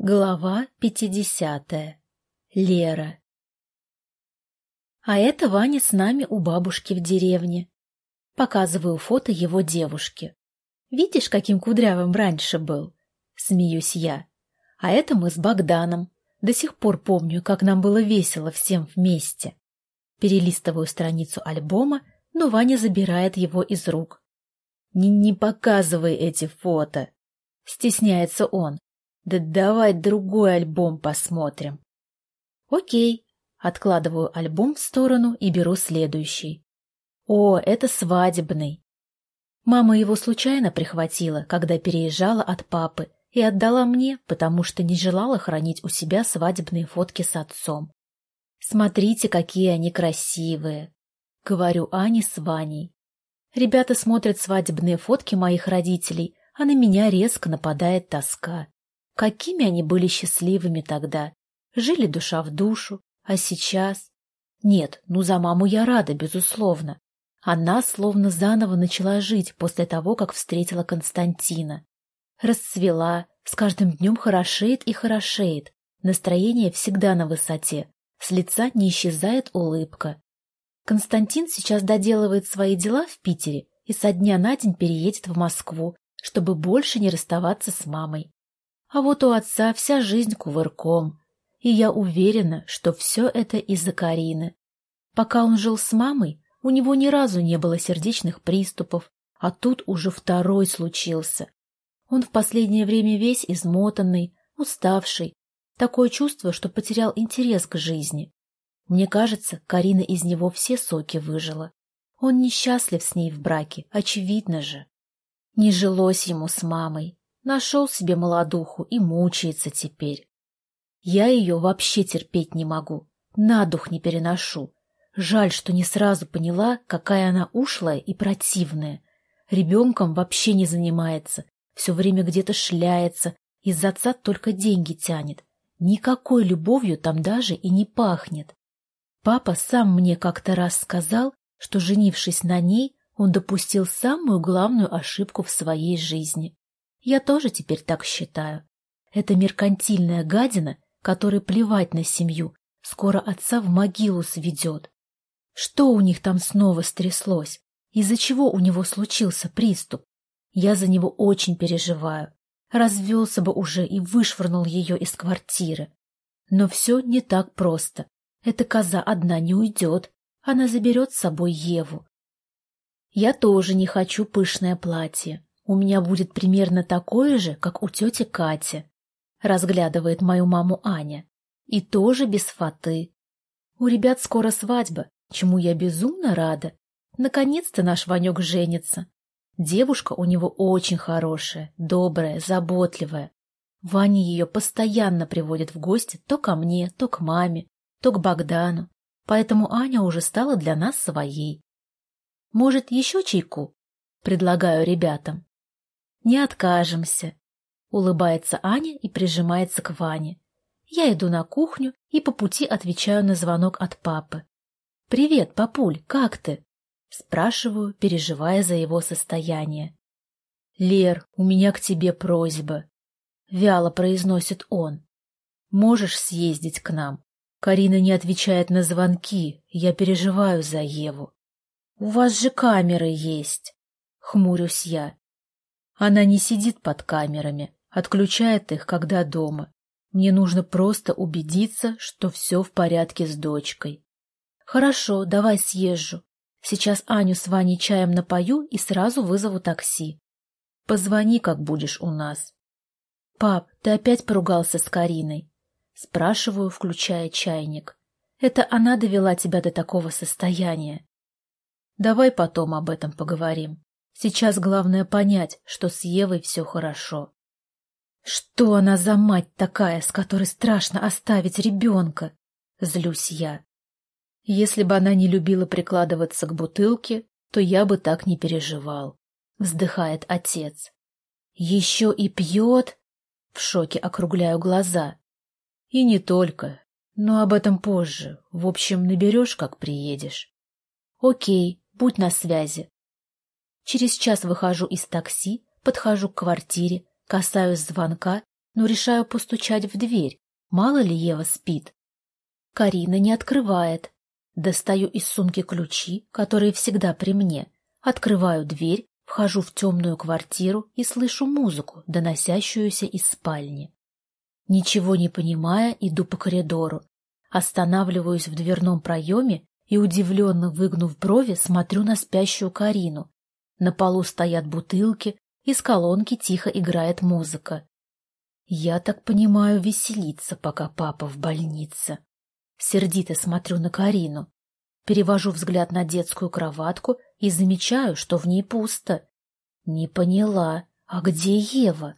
Глава пятидесятая. Лера. А это Ваня с нами у бабушки в деревне. Показываю фото его девушки. Видишь, каким кудрявым раньше был? Смеюсь я. А это мы с Богданом. До сих пор помню, как нам было весело всем вместе. Перелистываю страницу альбома, но Ваня забирает его из рук. «Не, не показывай эти фото!» Стесняется он. Да давай другой альбом посмотрим. Окей. Откладываю альбом в сторону и беру следующий. О, это свадебный. Мама его случайно прихватила, когда переезжала от папы, и отдала мне, потому что не желала хранить у себя свадебные фотки с отцом. Смотрите, какие они красивые. Говорю Ане с Ваней. Ребята смотрят свадебные фотки моих родителей, а на меня резко нападает тоска. Какими они были счастливыми тогда. Жили душа в душу, а сейчас... Нет, ну за маму я рада, безусловно. Она словно заново начала жить после того, как встретила Константина. Расцвела, с каждым днем хорошеет и хорошеет. Настроение всегда на высоте, с лица не исчезает улыбка. Константин сейчас доделывает свои дела в Питере и со дня на день переедет в Москву, чтобы больше не расставаться с мамой. А вот у отца вся жизнь кувырком. И я уверена, что все это из-за Карины. Пока он жил с мамой, у него ни разу не было сердечных приступов, а тут уже второй случился. Он в последнее время весь измотанный, уставший. Такое чувство, что потерял интерес к жизни. Мне кажется, Карина из него все соки выжила. Он несчастлив с ней в браке, очевидно же. Не жилось ему с мамой, Нашел себе молодуху и мучается теперь. Я ее вообще терпеть не могу, на дух не переношу. Жаль, что не сразу поняла, какая она ушлая и противная. Ребенком вообще не занимается, все время где-то шляется, из отца только деньги тянет. Никакой любовью там даже и не пахнет. Папа сам мне как-то раз сказал, что, женившись на ней, он допустил самую главную ошибку в своей жизни. Я тоже теперь так считаю. Это меркантильная гадина, которой плевать на семью, скоро отца в могилу сведет. Что у них там снова стряслось? Из-за чего у него случился приступ? Я за него очень переживаю. Развелся бы уже и вышвырнул ее из квартиры. Но все не так просто. Эта коза одна не уйдет. Она заберет с собой Еву. Я тоже не хочу пышное платье. У меня будет примерно такое же, как у тети Кати. Разглядывает мою маму Аня. И тоже без фаты. У ребят скоро свадьба, чему я безумно рада. Наконец-то наш Ванек женится. Девушка у него очень хорошая, добрая, заботливая. Ваня ее постоянно приводит в гости то ко мне, то к маме, то к Богдану. Поэтому Аня уже стала для нас своей. Может, еще чайку? Предлагаю ребятам. Не откажемся. Улыбается Аня и прижимается к Ване. Я иду на кухню и по пути отвечаю на звонок от папы. «Привет, папуль, как ты?» Спрашиваю, переживая за его состояние. «Лер, у меня к тебе просьба», — вяло произносит он. «Можешь съездить к нам? Карина не отвечает на звонки, я переживаю за Еву». «У вас же камеры есть», — хмурюсь я. Она не сидит под камерами, отключает их, когда дома. Мне нужно просто убедиться, что все в порядке с дочкой. Хорошо, давай съезжу. Сейчас Аню с Ваней чаем напою и сразу вызову такси. Позвони, как будешь у нас. Пап, ты опять поругался с Кариной? Спрашиваю, включая чайник. Это она довела тебя до такого состояния. Давай потом об этом поговорим. Сейчас главное понять, что с Евой все хорошо. Что она за мать такая, с которой страшно оставить ребенка? Злюсь я. Если бы она не любила прикладываться к бутылке, то я бы так не переживал. Вздыхает отец. Еще и пьет? В шоке округляю глаза. И не только. Но об этом позже. В общем, наберешь, как приедешь. Окей, будь на связи. Через час выхожу из такси, подхожу к квартире, касаюсь звонка, но решаю постучать в дверь. Мало ли Ева спит. Карина не открывает. Достаю из сумки ключи, которые всегда при мне. Открываю дверь, вхожу в темную квартиру и слышу музыку, доносящуюся из спальни. Ничего не понимая, иду по коридору. Останавливаюсь в дверном проеме и, удивленно выгнув брови, смотрю на спящую Карину. На полу стоят бутылки, из колонки тихо играет музыка. Я так понимаю, веселиться, пока папа в больнице. Сердито смотрю на Карину. Перевожу взгляд на детскую кроватку и замечаю, что в ней пусто. Не поняла, а где Ева?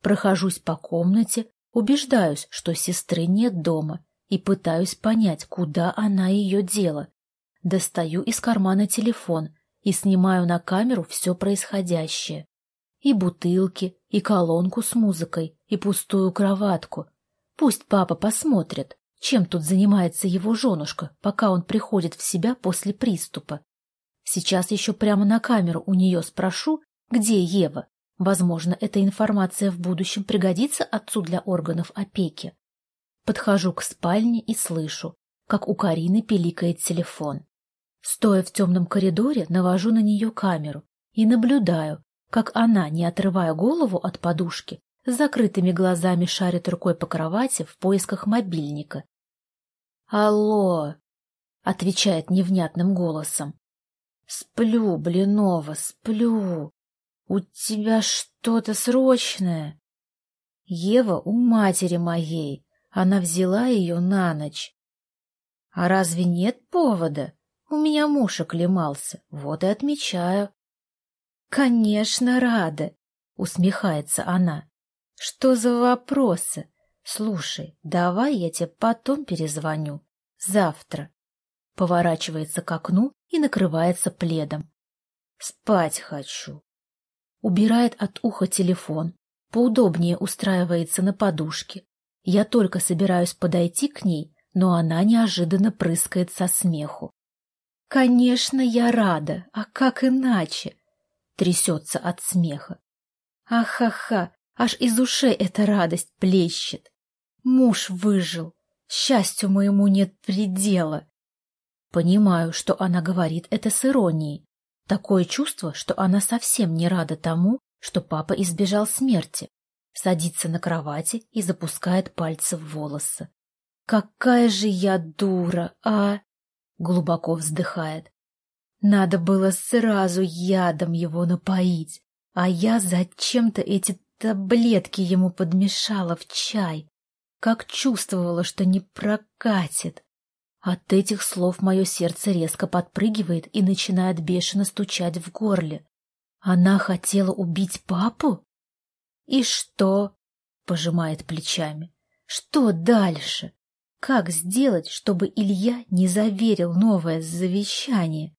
Прохожусь по комнате, убеждаюсь, что сестры нет дома, и пытаюсь понять, куда она ее дела. Достаю из кармана телефон и снимаю на камеру все происходящее. И бутылки, и колонку с музыкой, и пустую кроватку. Пусть папа посмотрит, чем тут занимается его женушка, пока он приходит в себя после приступа. Сейчас еще прямо на камеру у нее спрошу, где Ева. Возможно, эта информация в будущем пригодится отцу для органов опеки. Подхожу к спальне и слышу, как у Карины пиликает телефон. Стоя в темном коридоре, навожу на нее камеру и наблюдаю, как она, не отрывая голову от подушки, с закрытыми глазами шарит рукой по кровати в поисках мобильника. «Алло!» — отвечает невнятным голосом. «Сплю, Блинова, сплю. У тебя что-то срочное?» «Ева у матери моей. Она взяла ее на ночь. А разве нет повода? У меня муж оклемался, вот и отмечаю. Конечно, рада, усмехается она. Что за вопросы? Слушай, давай я тебе потом перезвоню. Завтра. Поворачивается к окну и накрывается пледом. Спать хочу. Убирает от уха телефон, поудобнее устраивается на подушке, я только собираюсь подойти к ней, но она неожиданно прыскает со смеху. «Конечно, я рада, а как иначе?» Трясется от смеха. «Ахаха, аж из ушей эта радость плещет. Муж выжил, счастью моему нет предела». Понимаю, что она говорит это с иронией. Такое чувство, что она совсем не рада тому, что папа избежал смерти садится на кровати и запускает пальцы в волосы. «Какая же я дура, а!» — глубоко вздыхает. «Надо было сразу ядом его напоить, а я зачем-то эти таблетки ему подмешала в чай, как чувствовала, что не прокатит. От этих слов мое сердце резко подпрыгивает и начинает бешено стучать в горле. Она хотела убить папу? «И что?» — пожимает плечами. «Что дальше? Как сделать, чтобы Илья не заверил новое завещание?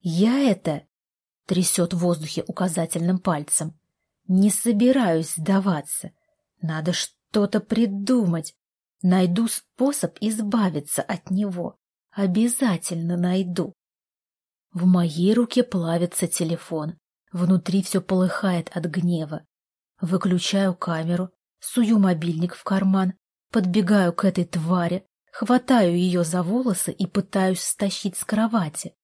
Я это...» — трясет в воздухе указательным пальцем. «Не собираюсь сдаваться. Надо что-то придумать. Найду способ избавиться от него. Обязательно найду». В моей руке плавится телефон. Внутри все полыхает от гнева. Выключаю камеру, сую мобильник в карман, подбегаю к этой твари, хватаю ее за волосы и пытаюсь стащить с кровати.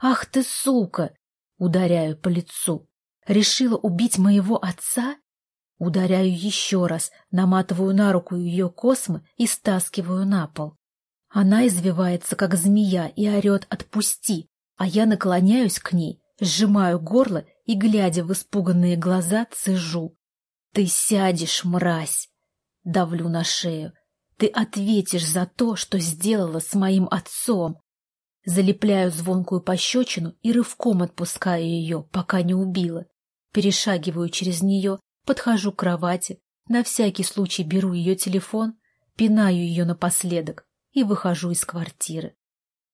«Ах ты, сука!» — ударяю по лицу. «Решила убить моего отца?» Ударяю еще раз, наматываю на руку ее космы и стаскиваю на пол. Она извивается, как змея, и орет «отпусти», а я наклоняюсь к ней, сжимаю горло и, глядя в испуганные глаза, цежу. Ты сядешь, мразь! Давлю на шею. Ты ответишь за то, что сделала с моим отцом. Залепляю звонкую пощечину и рывком отпускаю ее, пока не убила. Перешагиваю через нее, подхожу к кровати, на всякий случай беру ее телефон, пинаю ее напоследок и выхожу из квартиры.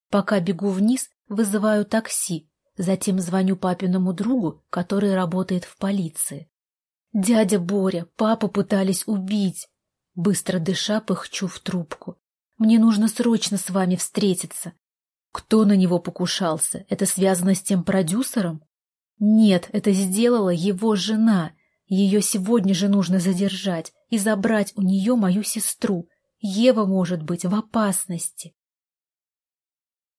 Пока бегу вниз, вызываю такси, затем звоню папиному другу, который работает в полиции. «Дядя Боря, папу пытались убить!» Быстро дыша, пыхчу в трубку. «Мне нужно срочно с вами встретиться!» Кто на него покушался? Это связано с тем продюсером? Нет, это сделала его жена. Ее сегодня же нужно задержать и забрать у нее мою сестру. Ева может быть в опасности.